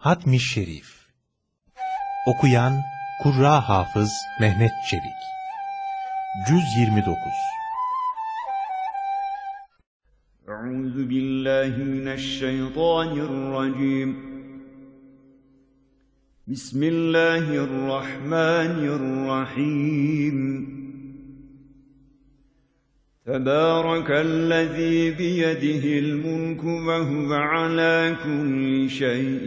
Hatmi Şerif Okuyan Kurra Hafız Mehmet Çelik Cüz 29 Euzu billahi mineşşeytanirracim Bismillahirrahmanirrahim تبارك الذي بيده الملك وهو على كل شيء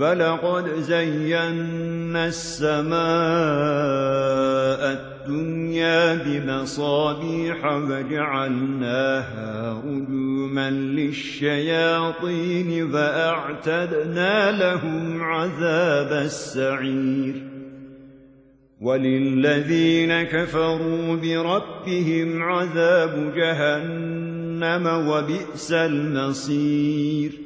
ولقد زينا السماء الدنيا بمصابيح وجعلناها رجوما للشياطين وأعتدنا لهم عذاب السعير. وللذين كفروا بربهم عذاب جهنم وبئس المصير.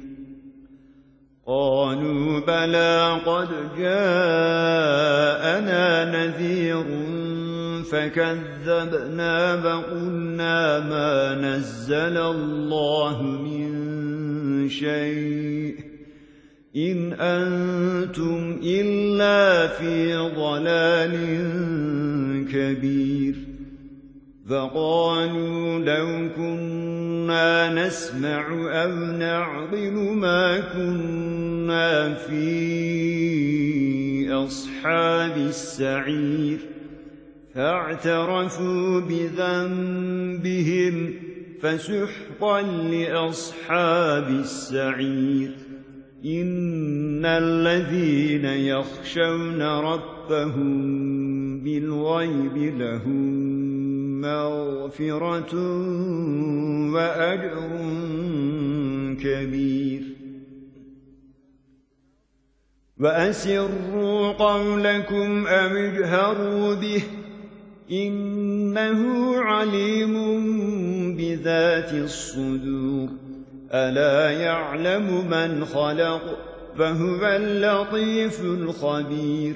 قالوا بلى قد جاءنا نذير فكذبنا فقلنا ما نزل الله من شيء إن أنتم إلا في ضلال كبير فقالوا لو كنا نسمع أو نعقل ما كنا في أصحاب السعير. فاعترفوا بذنبهم فسحقا لأصحاب السعير. إن الذين يخشون ربهم بالغيب لهم مغفرة وأجر كبير وأسروا قولكم أم اجهروا به إنه عليم بذات الصدور ألا يعلم من خلق فهو اللطيف الخبير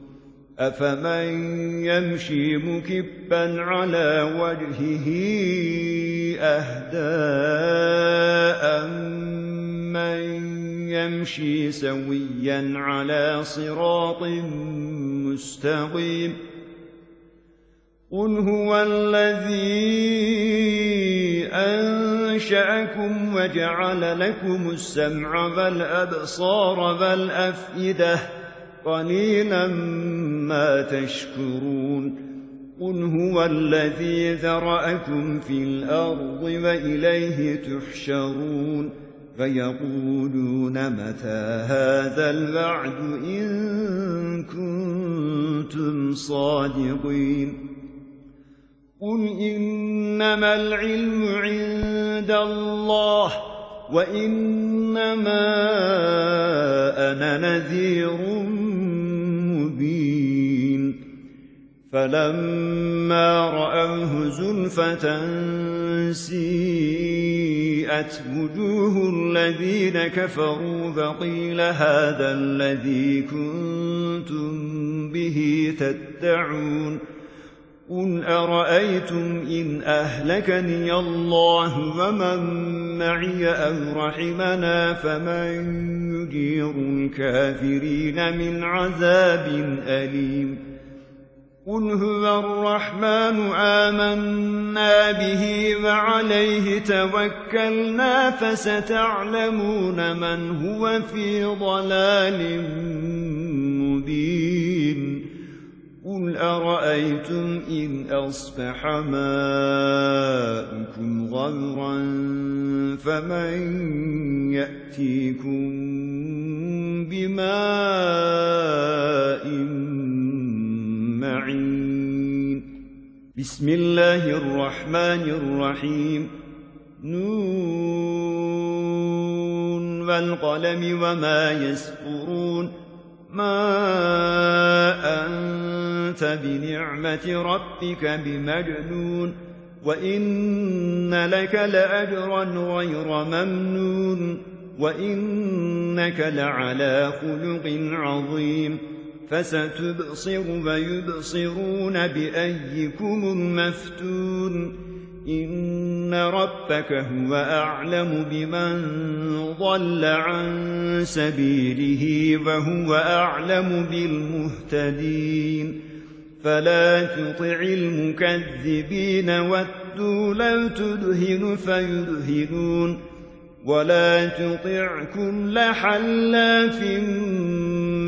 أفمن يمشي مكبا على وجهه أهداء من يمشي سويا على صراط مستقيم قل هو الذي أنشأكم وجعل لكم السمع والأبصار والأفئدة قليلا ما تشكرون قل هو الذي ذرأكم في الأرض وإليه تحشرون فيقولون متى هذا الوعد إن كنتم صادقين قل إنما العلم عند الله وإنما أنا نذير فلما رأوه زلفة سيئت وجوه الذين كفروا فقيل هذا الذي كنتم به تدعون قل أرأيتم إن أهلكني الله ومن معي أو رحمنا فمن يجير الكافرين من عذاب أليم قل هو الرحمن آمنا به وعليه توكلنا فستعلمون من هو في ضلال مبين قل أرأيتم إن أصبح ماؤكم غورا فمن يأتيكم بماء معين بسم الله الرحمن الرحيم. نون والقلم وما يسفرون ما أنت بنعمة ربك بمجنون. وإن لك لأجرا غير ممنون. وإنك لعلى خلق عظيم. فستبصر ويبصرون بأيكم المفتون. إن ربك هو أعلم بمن ضل عن سبيله وهو أعلم بالمهتدين. فلا تطع المكذبين واتوا لو تدهن فيدهنون. ولا تطع كل حلاف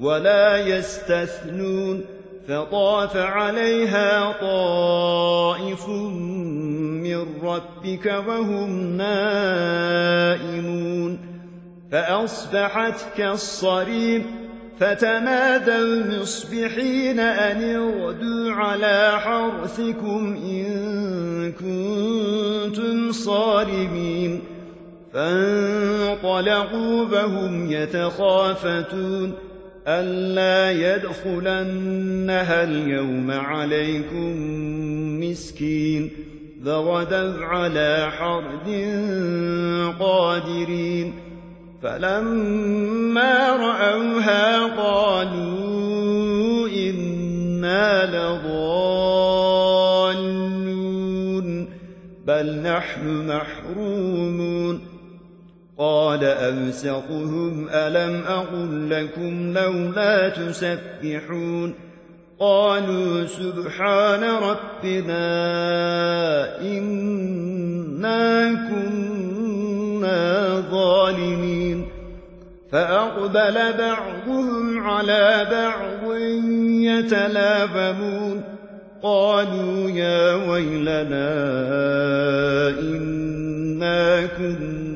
ولا يستثنون فطاف عليها طائف من ربك وهم نائمون فأصبحت كالصريم فتنادوا مصبحين أن اغدوا على حرثكم إن كنتم صارمين فانطلقوا وهم يتخافتون ألا يدخلنها اليوم عليكم مسكين فغدوا على حرد قادرين فلما رأوها قالوا إنا لضالون بل نحن محرومون قال أوسطهم ألم أقل لكم لولا تسبحون قالوا سبحان ربنا إنا كنا ظالمين فأقبل بعضهم على بعض يتلافمون قالوا يا ويلنا إنا كنا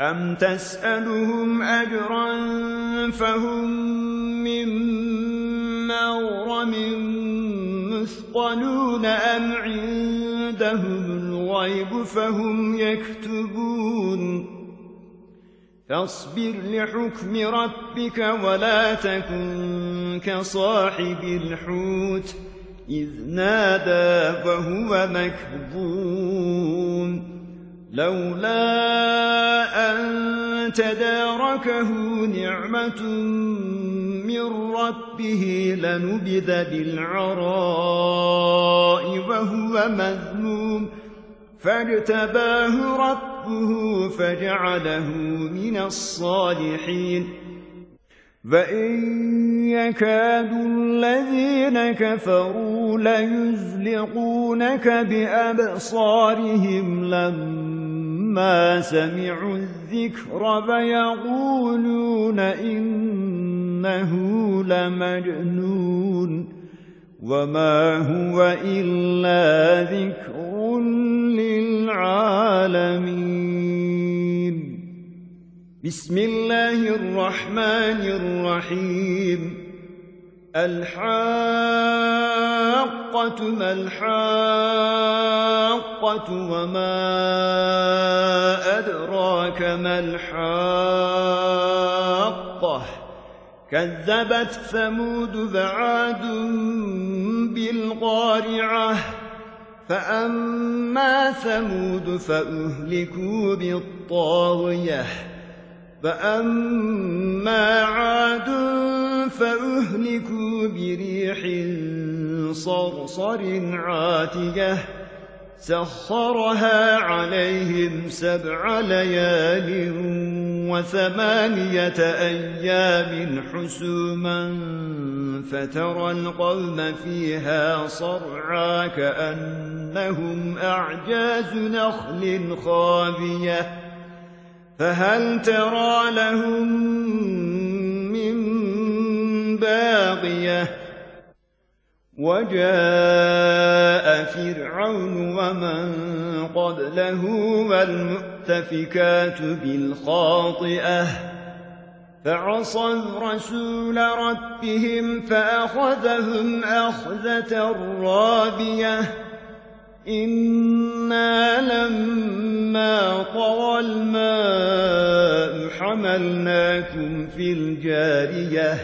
أم تسألهم أجرا فهم من مغرم مثقلون أم عندهم الغيب فهم يكتبون فاصبر لحكم ربك ولا تكن كصاحب الحوت إذ نادى فهو مكذوم لولا تداركه نعمة من ربه لنبذ بالعراء وهو مذموم. فاجتباه ربه فجعله من الصالحين. فإن يكاد الذين كفروا ليزلقونك بأبصارهم لما سمعوا الذكر فيقولون إنه لمجنون وما هو إلا ذكر للعالمين بسم الله الرحمن الرحيم الحاقة ما الحاقة وما أدراك ما الحاقة. كذبت ثمود فعاد بالقارعة فأما ثمود فأهلكوا بالطاغية. فأما عاد فأهلكوا بريح صرصر عاتية سخرها عليهم سبع ليال وثمانية أيام حسوما فترى القوم فيها صرعا كأنهم أعجاز نخل خابية فهل ترى لهم من باقية؟ وجاء فرعون ومن قبله والمؤتفكات بالخاطئة. فعصوا رسول ربهم فأخذهم أخذة رابية. إنا لما طوى الماء حملناكم في الجارية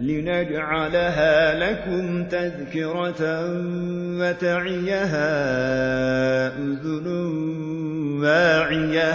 لنجعلها لكم تذكرة وتعيها أذن واعية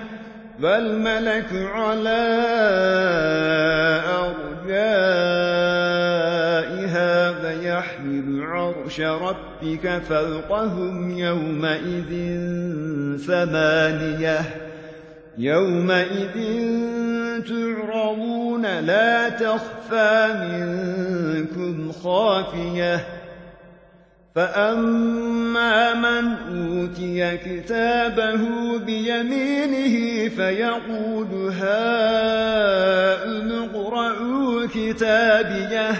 والملك على أرجائها فيحمل عرش ربك فوقهم يومئذ ثمانية يومئذ تعرضون لا تخفى منكم خافية فأما من أوتي كتابه بيمينه فيقول هاؤم اقرءوا كتابيه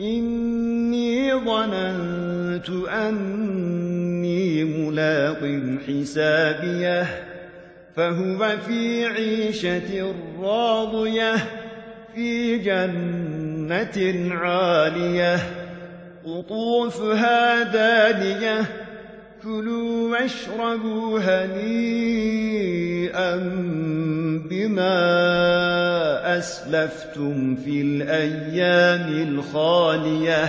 إني ظننت أني ملاق حسابيه فهو في عيشة راضية في جنة عالية قطوفها دانية. كلوا واشربوا هنيئا بما أسلفتم في الأيام الخالية.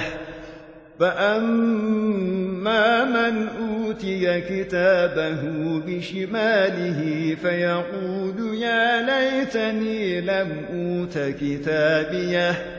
فأما من أوتي كتابه بشماله فيقول يا ليتني لم أوت كتابيه.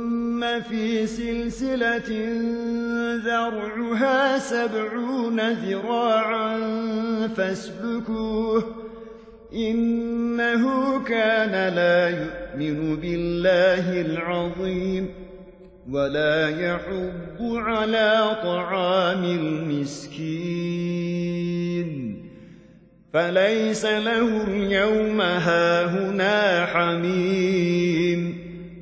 في سلسلة ذرعها سبعون ذراعا فاسلكوه إنه كان لا يؤمن بالله العظيم ولا يحب على طعام المسكين فليس له اليوم هاهنا حميم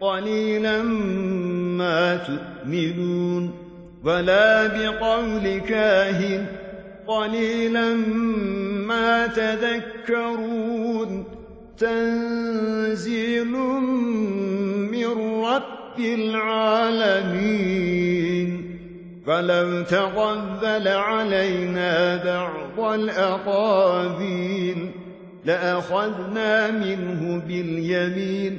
قليلا ما تؤمنون ولا بقول كاهن قليلا ما تذكرون تنزيل من رب العالمين فلو تقبل علينا بعض الأقابيل لأخذنا منه باليمين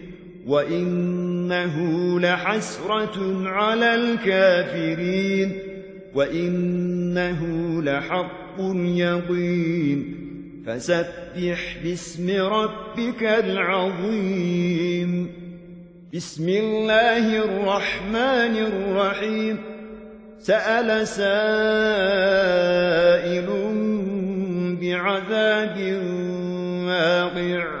وإنه لحسرة على الكافرين وإنه لحق يقين فسبح باسم ربك العظيم بسم الله الرحمن الرحيم سأل سائل بعذاب واقع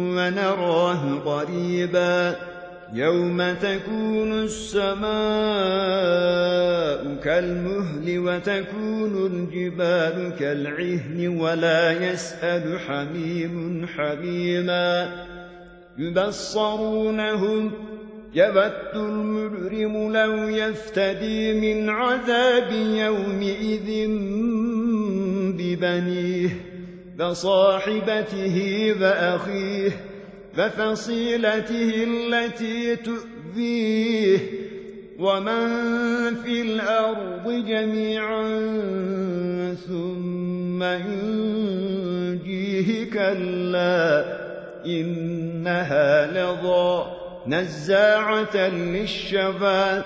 ونراه قريبا يوم تكون السماء كالمهل وتكون الجبال كالعهن ولا يسأل حميم حميما يبصرونهم يبت المجرم لو يفتدي من عذاب يومئذ ببنيه فصاحبته وأخيه ففصيلته التي تؤذيه ومن في الأرض جميعا ثم ينجيه كلا إنها لظى نزاعة للشفا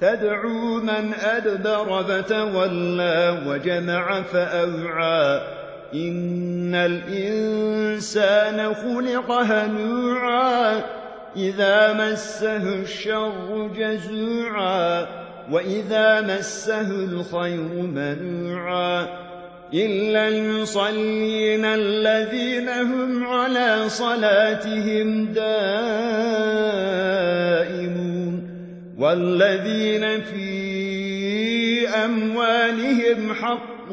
تدعو من أدبر فتولى وجمع فأوعى إن الإنسان خلق هنوعا إذا مسه الشر جزوعا وإذا مسه الخير منوعا إلا المصلين الذين هم على صلاتهم دائمون والذين في أموالهم حق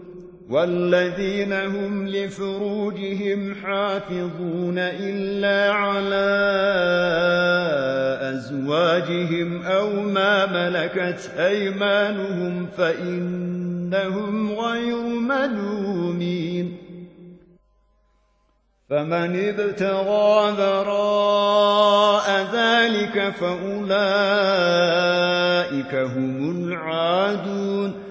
والذين هم لفروجهم حافظون إلا على أزواجهم أو ما ملكت أيمانهم فإنهم غير ملومين. فمن ابتغى ذراء ذلك فأولئك هم العادون.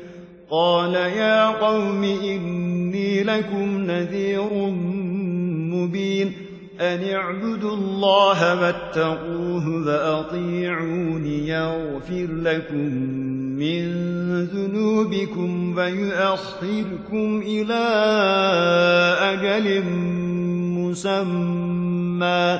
قال يا قوم إني لكم نذير مبين أن اعبدوا الله واتقوه وأطيعون يغفر لكم من ذنوبكم ويؤخركم إلى أجل مسمى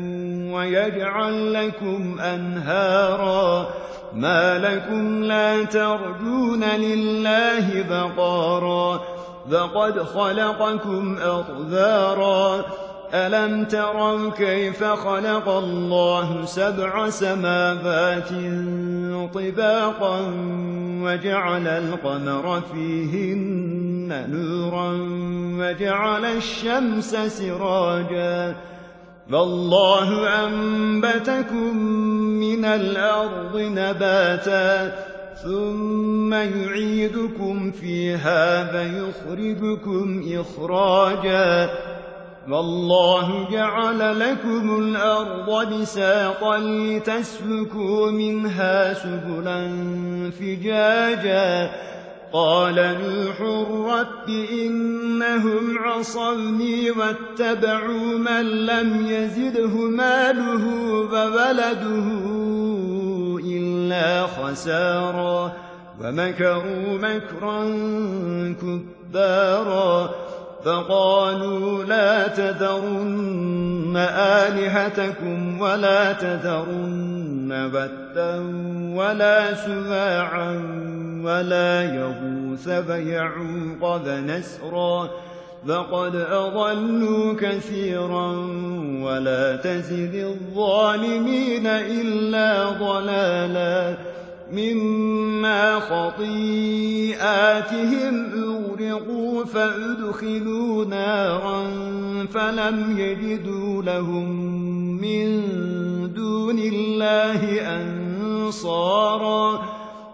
ويجعل لكم أنهارا ما لكم لا ترجون لله بقارا فقد خلقكم أطذارا ألم تروا كيف خلق الله سبع سماوات طباقا وجعل القمر فيهن نورا وجعل الشمس سراجا فالله أنبتكم من الأرض نباتا ثم يعيدكم فيها فيخرجكم إخراجا والله جعل لكم الأرض بساطا لتسلكوا منها سبلا فجاجا قال نوح رب إنهم عصوني واتبعوا من لم يزده ماله وولده إلا خسارا ومكروا مكرا كبارا فقالوا لا تذرن آلهتكم ولا تذرن بتا ولا سواعا ولا يغوث فيعوق ذنسرا فقد أضلوا كثيرا ولا تزد الظالمين إلا ضلالا مما خطيئاتهم أغرقوا فأدخلوا نارا فلم يجدوا لهم من دون الله أنصارا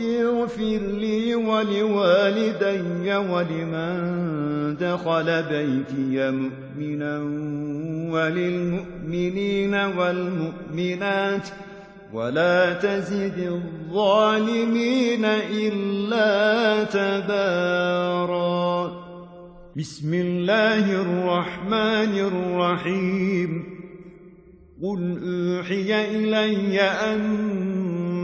اغفر لي ولوالدي ولمن دخل بيتي مؤمنا وللمؤمنين والمؤمنات. ولا تزد الظالمين إلا تبارا. بسم الله الرحمن الرحيم. قل أوحي إلي أن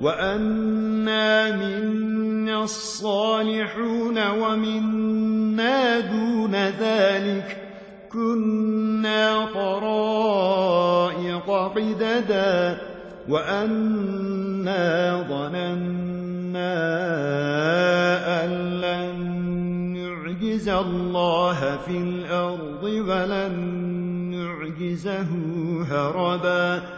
وأنا منا الصالحون ومنا دون ذلك كنا طرائق قددا وأنا ظننا أن لن نعجز الله في الأرض ولن نعجزه هربا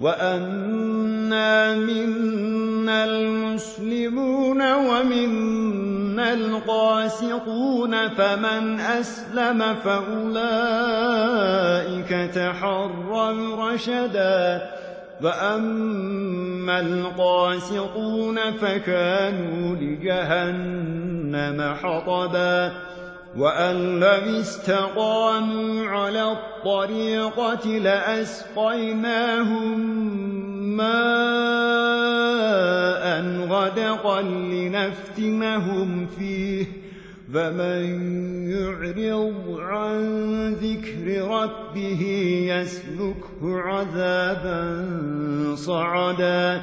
وأنا منا المسلمون ومنا القاسقون فمن أسلم فأولئك تحروا رشدا وأما القاسطون فكانوا لجهنم حطبا وأن لم استقاموا على الطريقة لأسقيناهم ماء غدقا لنفتنهم فيه. فمن يعرض عن ذكر ربه يسلكه عذابا صعدا.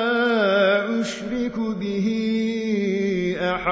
أشرك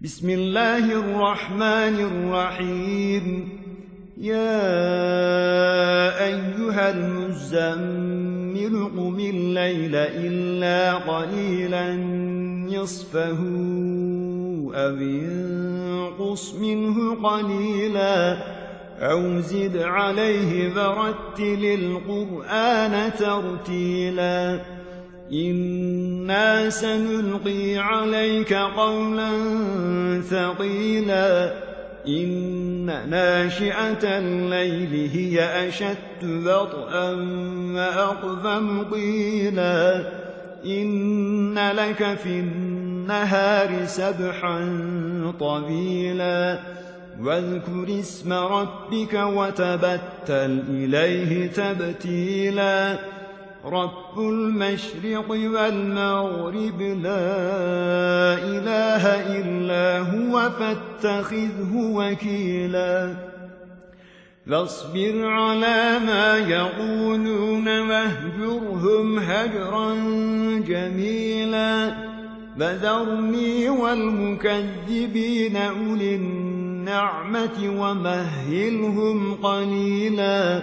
بسم الله الرحمن الرحيم يا أيها المزمل قم الليل إلا قليلا نصفه أو انقص منه قليلا أو زد عليه برتل القرآن ترتيلا إنا سنلقي عليك قولا ثقيلا إن ناشئة الليل هي أشد بطئا وأقفم قيلا إن لك في النهار سبحا طويلا واذكر اسم ربك وتبتل إليه تبتيلا رب المشرق والمغرب لا إله إلا هو فاتخذه وكيلا فاصبر على ما يقولون واهجرهم هجرا جميلا فذرني والمكذبين أولي النعمة ومهلهم قليلا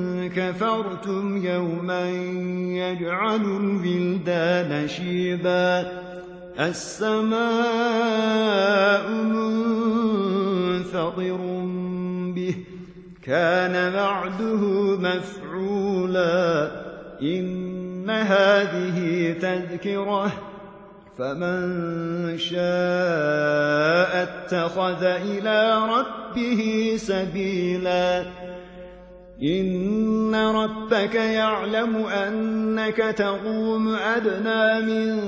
كفرتم يوما يجعل البلدان شيبا. السماء منفطر به كان بعده مفعولا. إن هذه تذكرة فمن شاء اتخذ إلى ربه سبيلا. إن ربك يعلم أنك تقوم أدنى من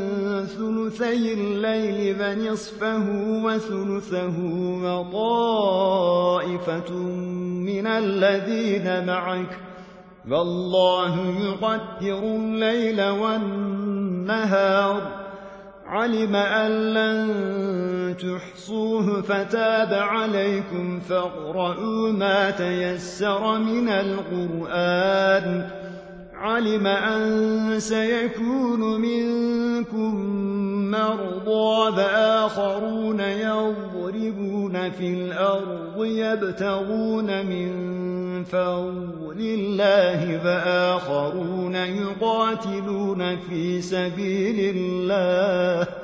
ثلثي الليل فنصفه وثلثه وطائفة من الذين معك والله يقدر الليل والنهار علم أن لن تحصوه فتاب عليكم فاقرؤوا ما تيسر من القرآن. علم أن سيكون منكم مرضى فآخرون يضربون في الأرض يبتغون من فضل الله فآخرون يقاتلون في سبيل الله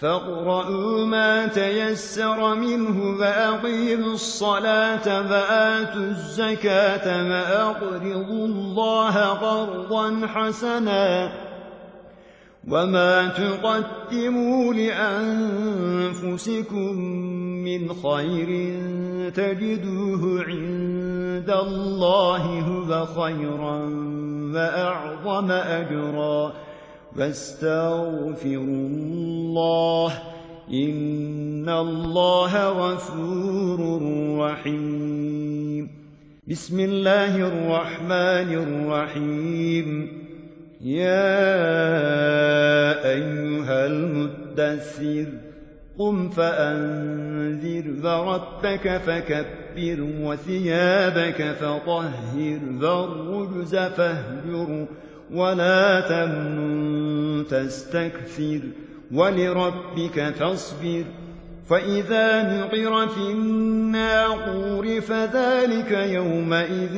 فاقرؤوا ما تيسر منه فأقيموا الصلاة فآتوا الزكاة فأقرضوا الله قرضا حسنا وما تقدموا لأنفسكم من خير تجدوه عند الله هو خيرا وأعظم أجرا واستغفروا الله إن الله غفور رحيم. بسم الله الرحمن الرحيم. يا أيها المدثر قم فأنذر وربك فكبر وثيابك فطهر والرجز فاهجر. ولا تمنن تستكثر ولربك فاصبر فإذا نقر في الناقور فذلك يومئذ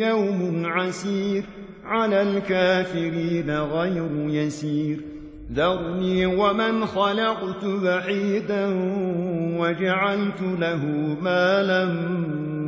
يوم عسير على الكافرين غير يسير ذرني ومن خلقت وحيدا وجعلت له مالا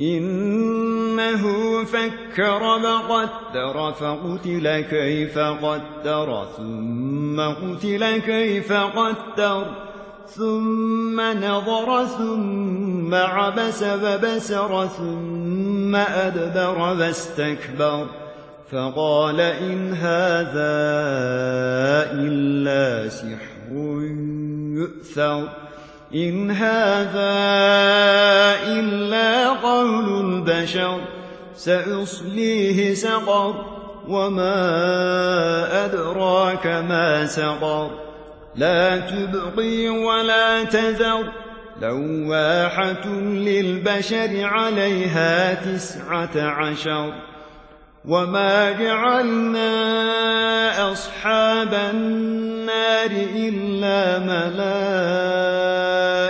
إنه فكر وقدر فقتل كيف قدر ثم قتل كيف قدر ثم نظر ثم عبس وبسر ثم أدبر واستكبر. فقال إن هذا إلا سحر يؤثر. إن هذا إلا قول البشر سأصليه سقر وما أدراك ما سقر لا تبقي ولا تذر لواحة للبشر عليها تسعة عشر وما جعلنا أصحاب النار إلا ملائكة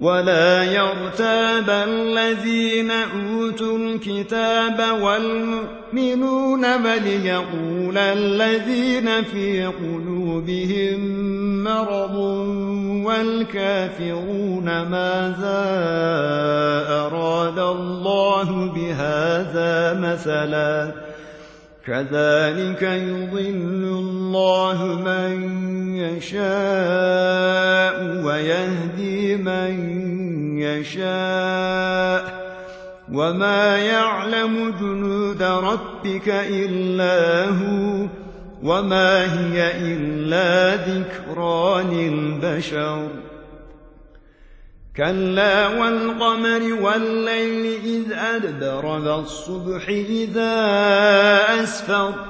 ولا يرتاب الذين أوتوا الكتاب والمؤمنون بل يقول الذين في قلوبهم مرض والكافرون ماذا أراد الله بهذا مثلاً كذلك يضل الله من يشاء ويهدي من يشاء وما يعلم جنود ربك إلا هو وما هي إلا ذكرى للبشر. كلا والقمر والليل إذ أدبر والصبح إذا أسفر.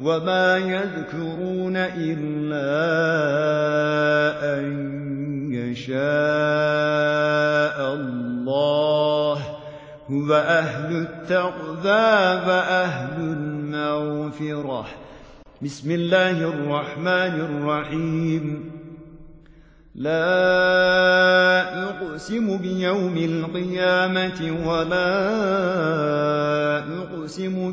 وما يذكرون إلا أن يشاء الله هو أهل التقذى وأهل المغفرة بسم الله الرحمن الرحيم. لا أقسم بيوم القيامة ولا أقسم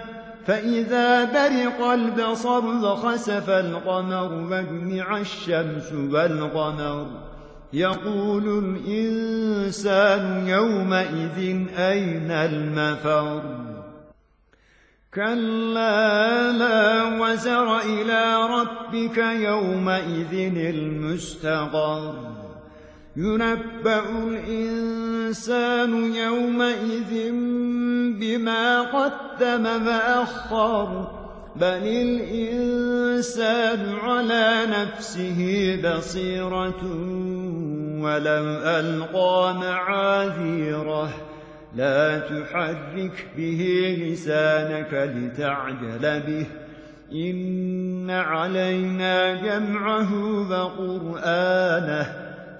فإذا برق البصر وخسف القمر وجمع الشمس والقمر. يقول الإنسان يومئذ أين المفر؟ كلا لا وزر إلى ربك يومئذ المستقر. ينبأ الإنسان يومئذ بما قدم فأخر بل الإنسان على نفسه بصيرة ولم ألقى معاذيره لا تحرك به لسانك لتعجل به إن علينا جمعه وقرآنه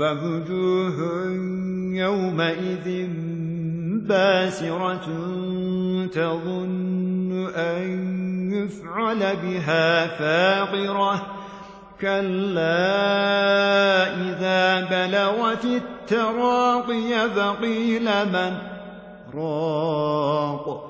ووجوه يومئذ باسرة تظن أن يفعل بها فاقرة. كلا إذا بلغت التراقي فقيل من الفراق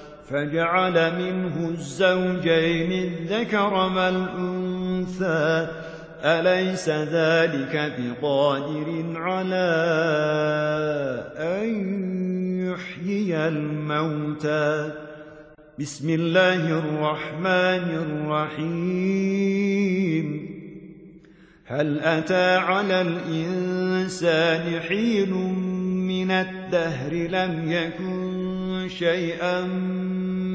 فجعل منه الزوجين الذكر والأنثى. أليس ذلك بقادر على أن يحيي الموتى؟ بسم الله الرحمن الرحيم. هل أتى على الإنسان حين من الدهر لم يكن شيئا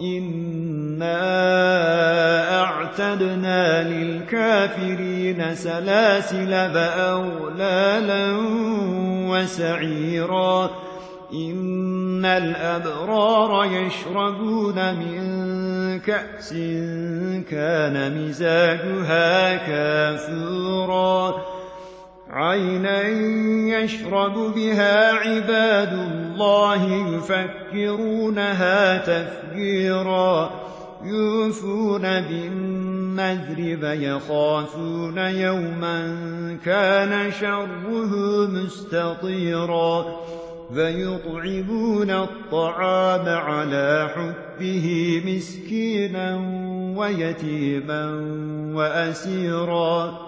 إنا أعتدنا للكافرين سلاسل فأولالا وسعيرا إن الأبرار يشربون من كأس كان مزاجها كافورا عينا يشرب بها عباد الله يفكرونها تفجيرا يوفون بالنذر فيخافون يوما كان شره مستطيرا فيطعمون الطعام على حبه مسكينا ويتيما وأسيرا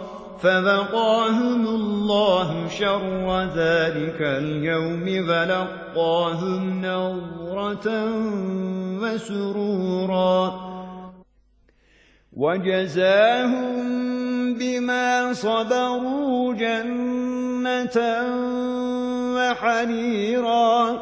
فبقاهم الله شر ذلك اليوم فلقاهم نظرة وسرورا. وجزاهم بما صبروا جنة وحريرا.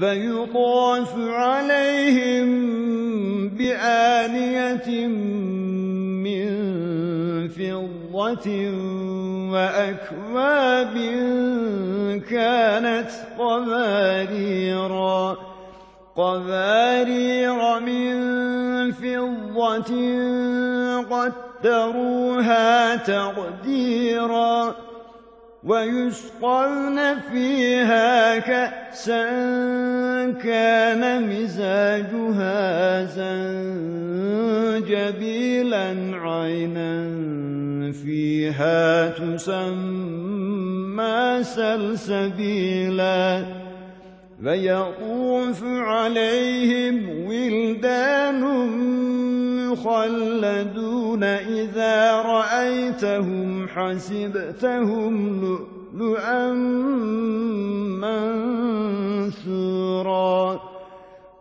فيطاف عليهم بآنية من فضة وأكواب كانت قباريرا قبارير من فضة قدروها تقديرا. ويسقون فيها كأسا كان مزاجها زنجبيلا عينا فيها تسمى سلسبيلا فيطوف عليهم ولدان مخلدون إذا رأيتهم حسبتهم لؤلؤا منثورا.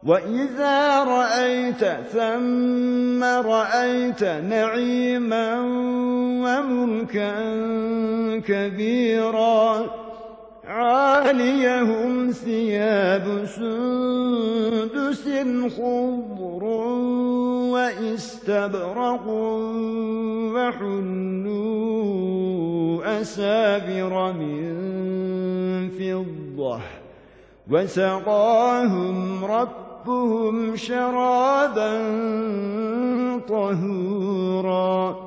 وإذا رأيت ثم رأيت نعيما وملكا كبيرا. عاليهم ثياب سندس خضر وإستبرق وحلوا أسابر من فضة وسقاهم ربهم شرابا طهورا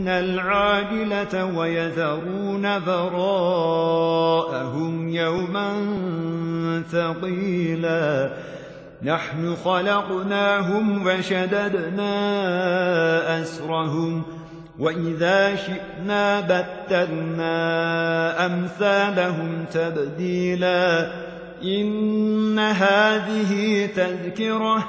يحبون العاجلة ويذرون براءهم يوما ثقيلا. نحن خلقناهم وشددنا أسرهم وإذا شئنا بدلنا أمثالهم تبديلا. إن هذه تذكرة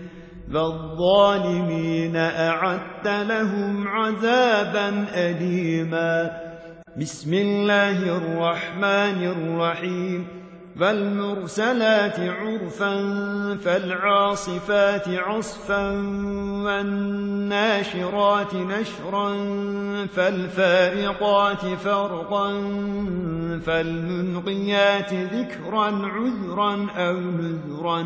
فالظالمين أعدت لهم عذابا أليما. بسم الله الرحمن الرحيم. فالمرسلات عرفا فالعاصفات عصفا والناشرات نشرا فالفارقات فرقا فالمنقيات ذكرا عذرا أو نذرا.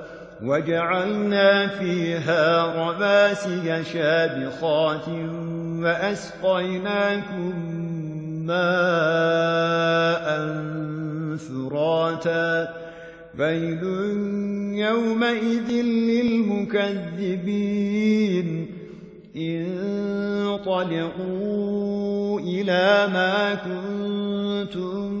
وجعلنا فيها رواسي شابخات وأسقيناكم ماء ثراتا ويل يومئذ للمكذبين. انطلقوا إلى ما كنتم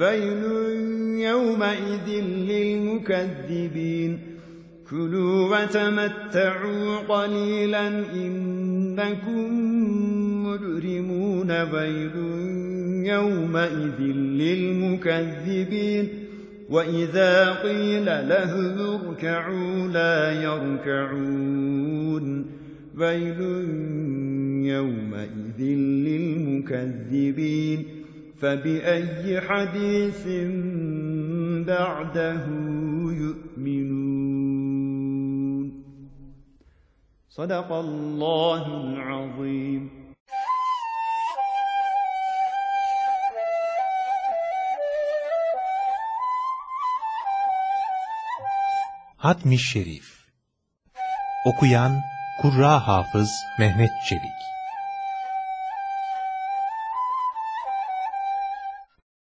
ويل يومئذ للمكذبين. كلوا وتمتعوا قليلا إنكم مجرمون. ويل يومئذ للمكذبين. وإذا قيل لهم اركعوا لا يركعون. ويل يومئذ للمكذبين. فبأي حديث بعده يؤمنون صدق الله العظيم Hatmi Şerif Okuyan Kurra Hafız Mehmet Çelik